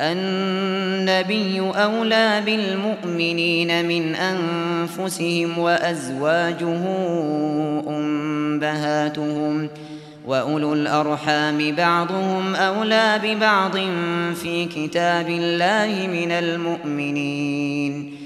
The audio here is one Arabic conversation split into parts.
النبي أولى بالمؤمنين من أنفسهم وأزواجه أنبهاتهم وأولو الأرحام بعضهم أولى ببعض في كتاب الله من المؤمنين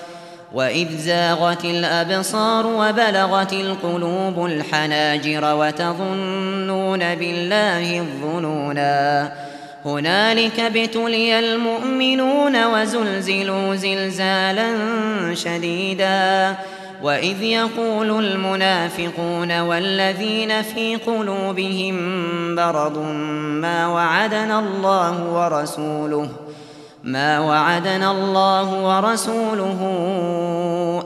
وَإِذْ زَاغَتِ الْأَبْصَارُ وَبَلَغَتِ الْقُلُوبُ الْحَنَاجِرَ وَتَظُنُّونَ بِاللَّهِ الظُّنُونَا هُنَالِكَ ابْتُلِيَ الْمُؤْمِنُونَ وَزُلْزِلُوا زِلْزَالًا شَدِيدًا وَإِذْ يَقُولُ الْمُنَافِقُونَ وَالَّذِينَ فِي قُلُوبِهِم مَّرَضٌ مَّا وَعَدَنَا اللَّهُ وَرَسُولُهُ ما وعدنا الله ورسوله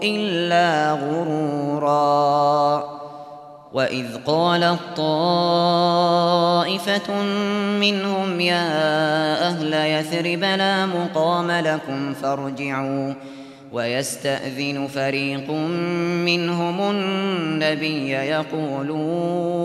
إلا غرورا. وإذ قال الطائفة منهم يا أهل يثرب لا مقام لكم فارجعوا. ويستأذن فريق منهم النبي يقولون